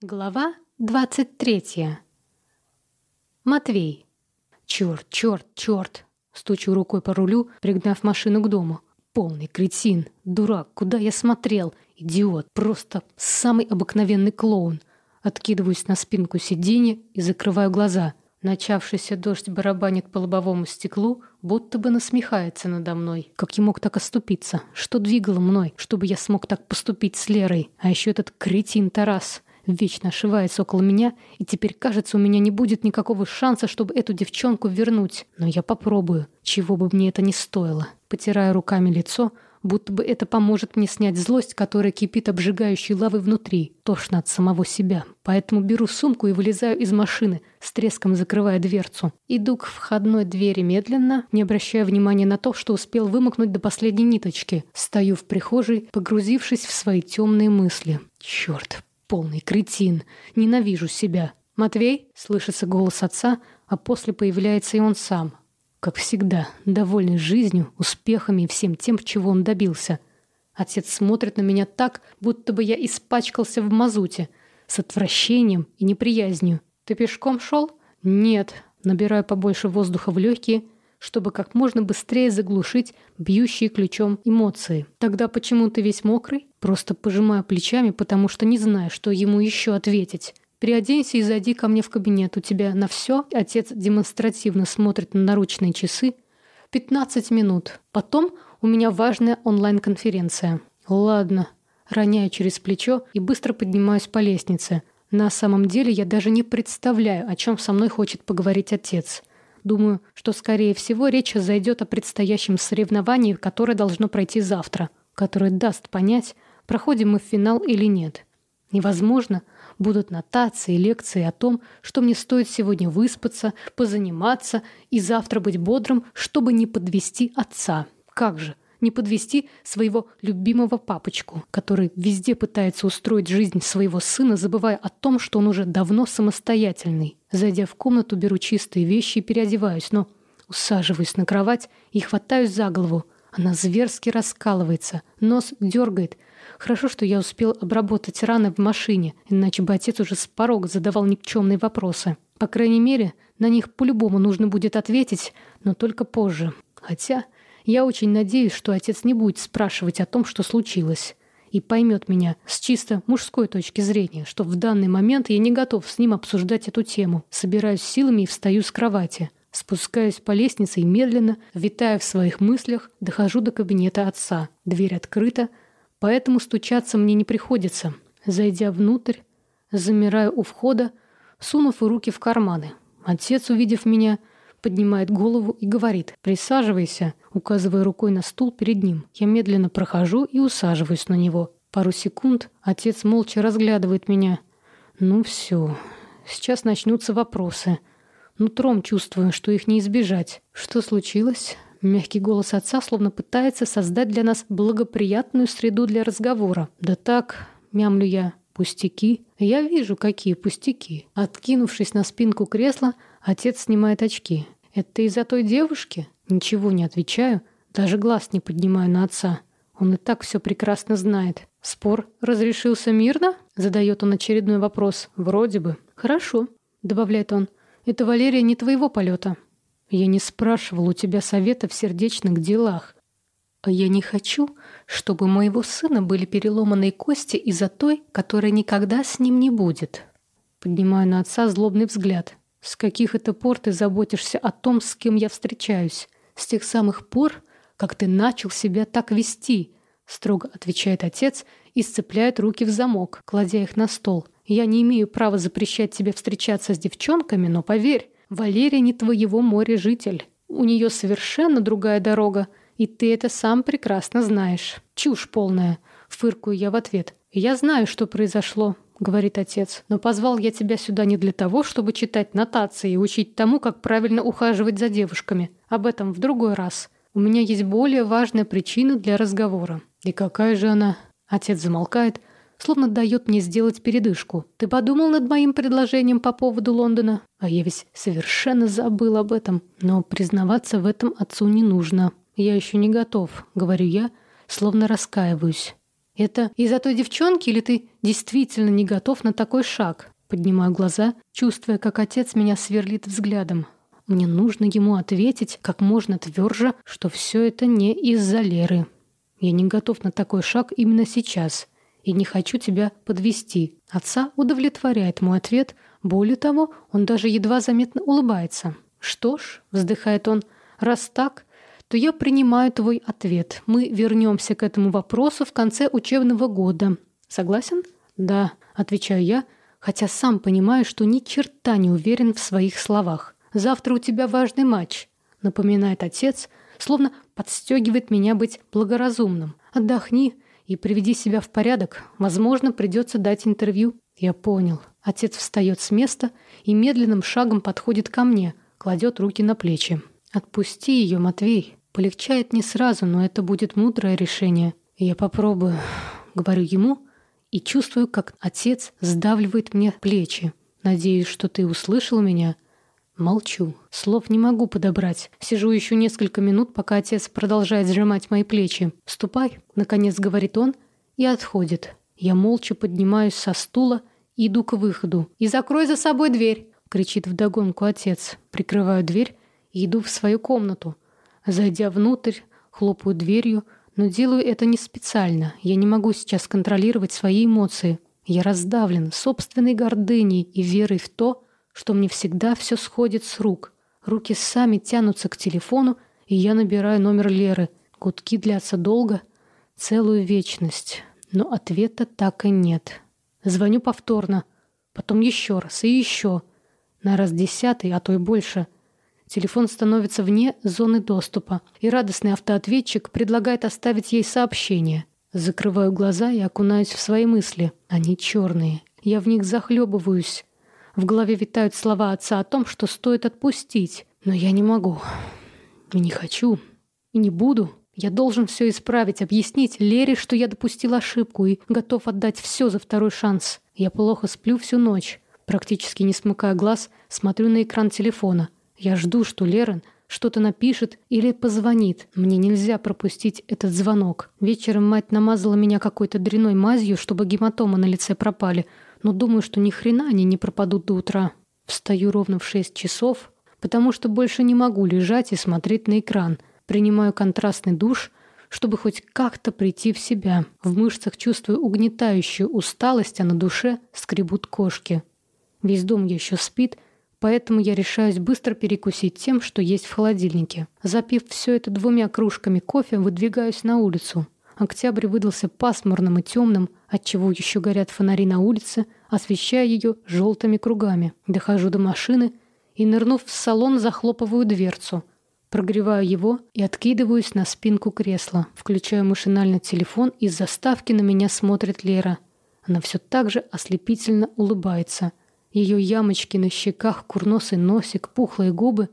Глава 23. Матвей. Черт, черт, черт. Стучу рукой по рулю, пригнав машину к дому. Полный кретин, дурак, куда я смотрел? Идиот, просто самый обыкновенный клоун. Откидываюсь на спинку сиденья и закрываю глаза. Начавшийся дождь барабанит по лобовому стеклу, будто бы насмехается надо мной. Как я мог так оступиться? Что двигало мной, чтобы я смог так поступить с Лерой? А еще этот кретин Тарас вечно ошивается около меня, и теперь, кажется, у меня не будет никакого шанса, чтобы эту девчонку вернуть. Но я попробую, чего бы мне это ни стоило. Потирая руками лицо, будто бы это поможет мне снять злость, которая кипит обжигающей лавой внутри, тошно от самого себя. Поэтому беру сумку и вылезаю из машины, с треском закрывая дверцу. Иду к входной двери медленно, не обращая внимания на то, что успел вымокнуть до последней ниточки. Стою в прихожей, погрузившись в свои темные мысли. Черт, Полный кретин. Ненавижу себя. «Матвей?» — слышится голос отца, а после появляется и он сам. Как всегда, довольный жизнью, успехами и всем тем, чего он добился. Отец смотрит на меня так, будто бы я испачкался в мазуте, с отвращением и неприязнью. «Ты пешком шел?» «Нет». Набираю побольше воздуха в легкие — чтобы как можно быстрее заглушить бьющие ключом эмоции. Тогда почему ты весь мокрый? Просто пожимаю плечами, потому что не знаю, что ему еще ответить. Приоденься и зайди ко мне в кабинет. У тебя на все. Отец демонстративно смотрит на наручные часы. 15 минут. Потом у меня важная онлайн-конференция. Ладно. Роняю через плечо и быстро поднимаюсь по лестнице. На самом деле я даже не представляю, о чем со мной хочет поговорить отец. Думаю, что, скорее всего, речь зайдет о предстоящем соревновании, которое должно пройти завтра, которое даст понять, проходим мы в финал или нет. Невозможно, будут нотации, лекции о том, что мне стоит сегодня выспаться, позаниматься и завтра быть бодрым, чтобы не подвести отца. Как же? не подвести своего любимого папочку, который везде пытается устроить жизнь своего сына, забывая о том, что он уже давно самостоятельный. Зайдя в комнату, беру чистые вещи и переодеваюсь, но усаживаюсь на кровать и хватаюсь за голову. Она зверски раскалывается, нос дергает. Хорошо, что я успел обработать раны в машине, иначе бы отец уже с порога задавал никчемные вопросы. По крайней мере, на них по-любому нужно будет ответить, но только позже. Хотя я очень надеюсь, что отец не будет спрашивать о том, что случилось, и поймет меня с чисто мужской точки зрения, что в данный момент я не готов с ним обсуждать эту тему. Собираюсь силами и встаю с кровати. Спускаюсь по лестнице и медленно, витая в своих мыслях, дохожу до кабинета отца. Дверь открыта, поэтому стучаться мне не приходится. Зайдя внутрь, замираю у входа, сунув руки в карманы. Отец, увидев меня, поднимает голову и говорит «Присаживайся», указывая рукой на стул перед ним. Я медленно прохожу и усаживаюсь на него. Пару секунд отец молча разглядывает меня. Ну все, сейчас начнутся вопросы. Нутром чувствую, что их не избежать. Что случилось? Мягкий голос отца словно пытается создать для нас благоприятную среду для разговора. Да так, мямлю я, пустяки. Я вижу, какие пустяки. Откинувшись на спинку кресла, отец снимает очки. Это из-за той девушки? Ничего не отвечаю, даже глаз не поднимаю на отца. Он и так все прекрасно знает. Спор разрешился мирно? Задает он очередной вопрос. Вроде бы. Хорошо, добавляет он. Это, Валерия, не твоего полета. Я не спрашивал у тебя совета в сердечных делах. А я не хочу, чтобы у моего сына были переломанные кости из-за той, которая никогда с ним не будет. Поднимаю на отца злобный взгляд. С каких это пор ты заботишься о том, с кем я встречаюсь? С тех самых пор, как ты начал себя так вести, строго отвечает отец и сцепляет руки в замок, кладя их на стол. Я не имею права запрещать тебе встречаться с девчонками, но поверь, Валерия не твоего моря житель. У нее совершенно другая дорога, и ты это сам прекрасно знаешь. Чушь полная, фыркую я в ответ. Я знаю, что произошло. — говорит отец. «Но позвал я тебя сюда не для того, чтобы читать нотации и учить тому, как правильно ухаживать за девушками. Об этом в другой раз. У меня есть более важная причина для разговора». «И какая же она?» Отец замолкает, словно дает мне сделать передышку. «Ты подумал над моим предложением по поводу Лондона?» А я ведь совершенно забыл об этом. Но признаваться в этом отцу не нужно. «Я еще не готов», — говорю я, словно раскаиваюсь. Это из-за той девчонки или ты действительно не готов на такой шаг? Поднимаю глаза, чувствуя, как отец меня сверлит взглядом. Мне нужно ему ответить как можно тверже, что все это не из-за Леры. Я не готов на такой шаг именно сейчас и не хочу тебя подвести. Отца удовлетворяет мой ответ. Более того, он даже едва заметно улыбается. «Что ж», — вздыхает он, — «раз так, то я принимаю твой ответ. Мы вернемся к этому вопросу в конце учебного года. Согласен? Да, отвечаю я, хотя сам понимаю, что ни черта не уверен в своих словах. Завтра у тебя важный матч, напоминает отец, словно подстегивает меня быть благоразумным. Отдохни и приведи себя в порядок. Возможно, придется дать интервью. Я понял. Отец встает с места и медленным шагом подходит ко мне, кладет руки на плечи. Отпусти ее, Матвей. Полегчает не сразу, но это будет мудрое решение. Я попробую, говорю ему, и чувствую, как отец сдавливает мне плечи. Надеюсь, что ты услышал меня. Молчу. Слов не могу подобрать. Сижу еще несколько минут, пока отец продолжает сжимать мои плечи. «Ступай», — наконец говорит он, и отходит. Я молча поднимаюсь со стула и иду к выходу. «И закрой за собой дверь!» — кричит вдогонку отец. Прикрываю дверь и иду в свою комнату. Зайдя внутрь, хлопаю дверью, но делаю это не специально. Я не могу сейчас контролировать свои эмоции. Я раздавлен собственной гордыней и верой в то, что мне всегда все сходит с рук. Руки сами тянутся к телефону, и я набираю номер Леры. Гудки длятся долго, целую вечность. Но ответа так и нет. Звоню повторно, потом еще раз и еще. На раз десятый, а то и больше — Телефон становится вне зоны доступа, и радостный автоответчик предлагает оставить ей сообщение. Закрываю глаза и окунаюсь в свои мысли. Они черные. Я в них захлебываюсь. В голове витают слова отца о том, что стоит отпустить. Но я не могу. И не хочу. И не буду. Я должен все исправить, объяснить Лере, что я допустил ошибку и готов отдать все за второй шанс. Я плохо сплю всю ночь. Практически не смыкая глаз, смотрю на экран телефона. Я жду, что Лерон что-то напишет или позвонит. Мне нельзя пропустить этот звонок. Вечером мать намазала меня какой-то дряной мазью, чтобы гематомы на лице пропали, но думаю, что ни хрена они не пропадут до утра. Встаю ровно в шесть часов, потому что больше не могу лежать и смотреть на экран. Принимаю контрастный душ, чтобы хоть как-то прийти в себя. В мышцах чувствую угнетающую усталость, а на душе скребут кошки. Весь дом еще спит, Поэтому я решаюсь быстро перекусить тем, что есть в холодильнике. Запив все это двумя кружками кофе, выдвигаюсь на улицу. Октябрь выдался пасмурным и темным, отчего еще горят фонари на улице, освещая ее желтыми кругами. Дохожу до машины и, нырнув в салон, захлопываю дверцу. Прогреваю его и откидываюсь на спинку кресла. Включаю машинально телефон, из заставки на меня смотрит Лера. Она все так же ослепительно улыбается — ее ямочки на щеках, курносый носик, пухлые губы.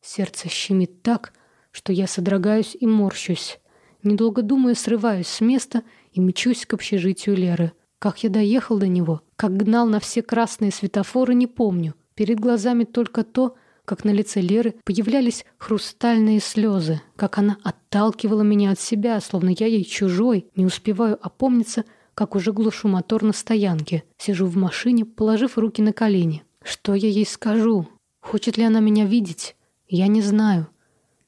Сердце щемит так, что я содрогаюсь и морщусь. Недолго думая, срываюсь с места и мчусь к общежитию Леры. Как я доехал до него, как гнал на все красные светофоры, не помню. Перед глазами только то, как на лице Леры появлялись хрустальные слезы, как она отталкивала меня от себя, словно я ей чужой, не успеваю опомниться — как уже глушу мотор на стоянке. Сижу в машине, положив руки на колени. Что я ей скажу? Хочет ли она меня видеть? Я не знаю.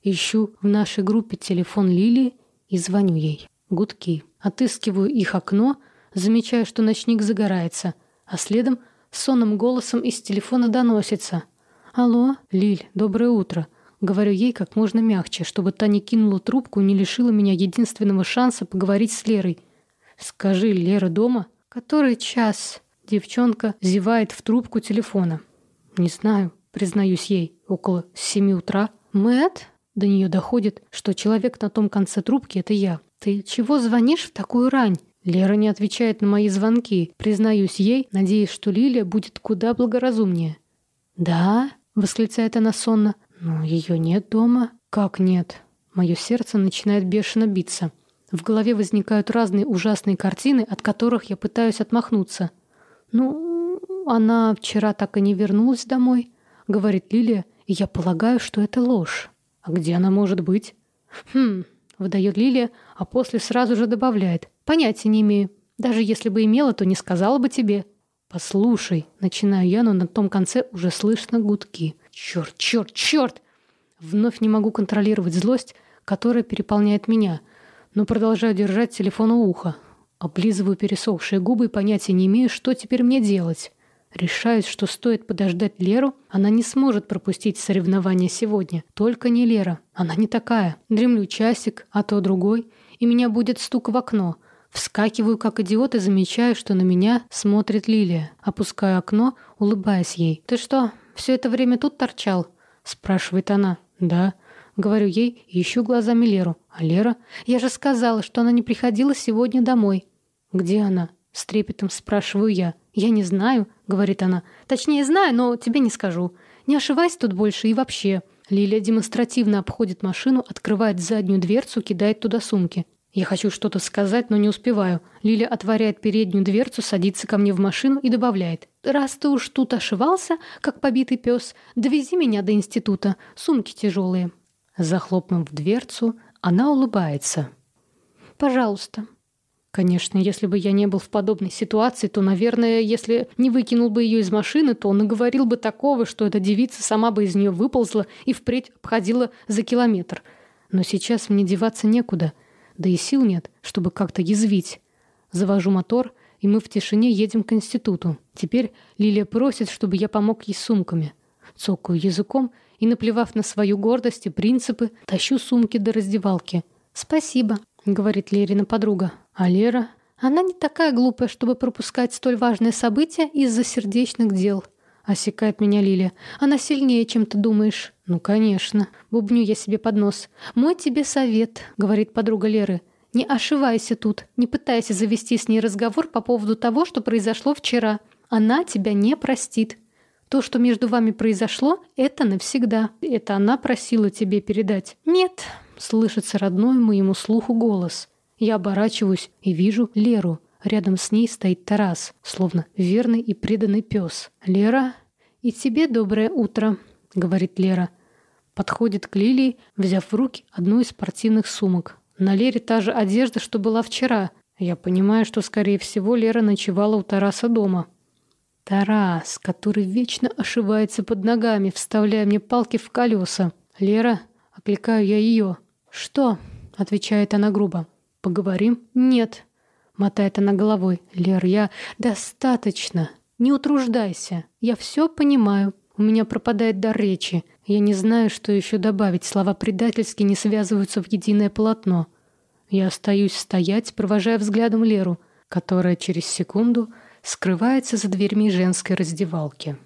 Ищу в нашей группе телефон Лилии и звоню ей. Гудки. Отыскиваю их окно, замечаю, что ночник загорается, а следом сонным голосом из телефона доносится. «Алло, Лиль, доброе утро». Говорю ей как можно мягче, чтобы та не кинула трубку и не лишила меня единственного шанса поговорить с Лерой – «Скажи, Лера дома?» «Который час?» Девчонка зевает в трубку телефона. «Не знаю», признаюсь ей, около семи утра. Мэт? До нее доходит, что человек на том конце трубки — это я. «Ты чего звонишь в такую рань?» Лера не отвечает на мои звонки. Признаюсь ей, надеясь, что Лилия будет куда благоразумнее. «Да?» — восклицает она сонно. «Но ее нет дома». «Как нет?» Мое сердце начинает бешено биться. В голове возникают разные ужасные картины, от которых я пытаюсь отмахнуться. «Ну, она вчера так и не вернулась домой», — говорит Лилия, и я полагаю, что это ложь. «А где она может быть?» «Хм», — выдает Лилия, а после сразу же добавляет. Понятия не имею. Даже если бы имела, то не сказала бы тебе. Послушай, начинаю я, но на том конце уже слышно гудки. Черт, черт, черт! Вновь не могу контролировать злость, которая переполняет меня, но продолжаю держать телефон у уха. Облизываю пересохшие губы и понятия не имею, что теперь мне делать. Решаюсь, что стоит подождать Леру, она не сможет пропустить соревнования сегодня. Только не Лера. Она не такая. Дремлю часик, а то другой, и меня будет стук в окно. Вскакиваю, как идиот, и замечаю, что на меня смотрит Лилия. Опускаю окно, улыбаясь ей. «Ты что, все это время тут торчал?» Спрашивает она. «Да». Говорю ей ищу глазами Леру. А Лера? Я же сказала, что она не приходила сегодня домой. «Где она?» С трепетом спрашиваю я. «Я не знаю», — говорит она. «Точнее, знаю, но тебе не скажу. Не ошибайся тут больше и вообще». Лилия демонстративно обходит машину, открывает заднюю дверцу, кидает туда сумки. Я хочу что-то сказать, но не успеваю. Лиля отворяет переднюю дверцу, садится ко мне в машину и добавляет. «Раз ты уж тут ошивался, как побитый пес, довези меня до института. Сумки тяжелые». Захлопнув дверцу, она улыбается. «Пожалуйста». Конечно, если бы я не был в подобной ситуации, то, наверное, если не выкинул бы ее из машины, то он наговорил бы такого, что эта девица сама бы из нее выползла и впредь обходила за километр. Но сейчас мне деваться некуда — да и сил нет, чтобы как-то язвить. Завожу мотор, и мы в тишине едем к институту. Теперь Лилия просит, чтобы я помог ей сумками. Цокаю языком и, наплевав на свою гордость и принципы, тащу сумки до раздевалки. «Спасибо», — говорит Лерина подруга. А Лера... Она не такая глупая, чтобы пропускать столь важное событие из-за сердечных дел. Осекает меня Лилия. Она сильнее, чем ты думаешь. Ну, конечно. Бубню я себе под нос. Мой тебе совет, говорит подруга Леры. Не ошивайся тут. Не пытайся завести с ней разговор по поводу того, что произошло вчера. Она тебя не простит. То, что между вами произошло, это навсегда. Это она просила тебе передать. Нет, слышится родной моему слуху голос. Я оборачиваюсь и вижу Леру. Рядом с ней стоит Тарас, словно верный и преданный пес. «Лера, и тебе доброе утро», — говорит Лера. Подходит к Лилии, взяв в руки одну из спортивных сумок. На Лере та же одежда, что была вчера. Я понимаю, что, скорее всего, Лера ночевала у Тараса дома. Тарас, который вечно ошивается под ногами, вставляя мне палки в колеса. «Лера», — окликаю я ее. «Что?» — отвечает она грубо. «Поговорим?» «Нет», Мотает она головой. Лер, я... Достаточно. Не утруждайся. Я все понимаю. У меня пропадает дар речи. Я не знаю, что еще добавить. Слова предательски не связываются в единое полотно. Я остаюсь стоять, провожая взглядом Леру, которая через секунду скрывается за дверьми женской раздевалки.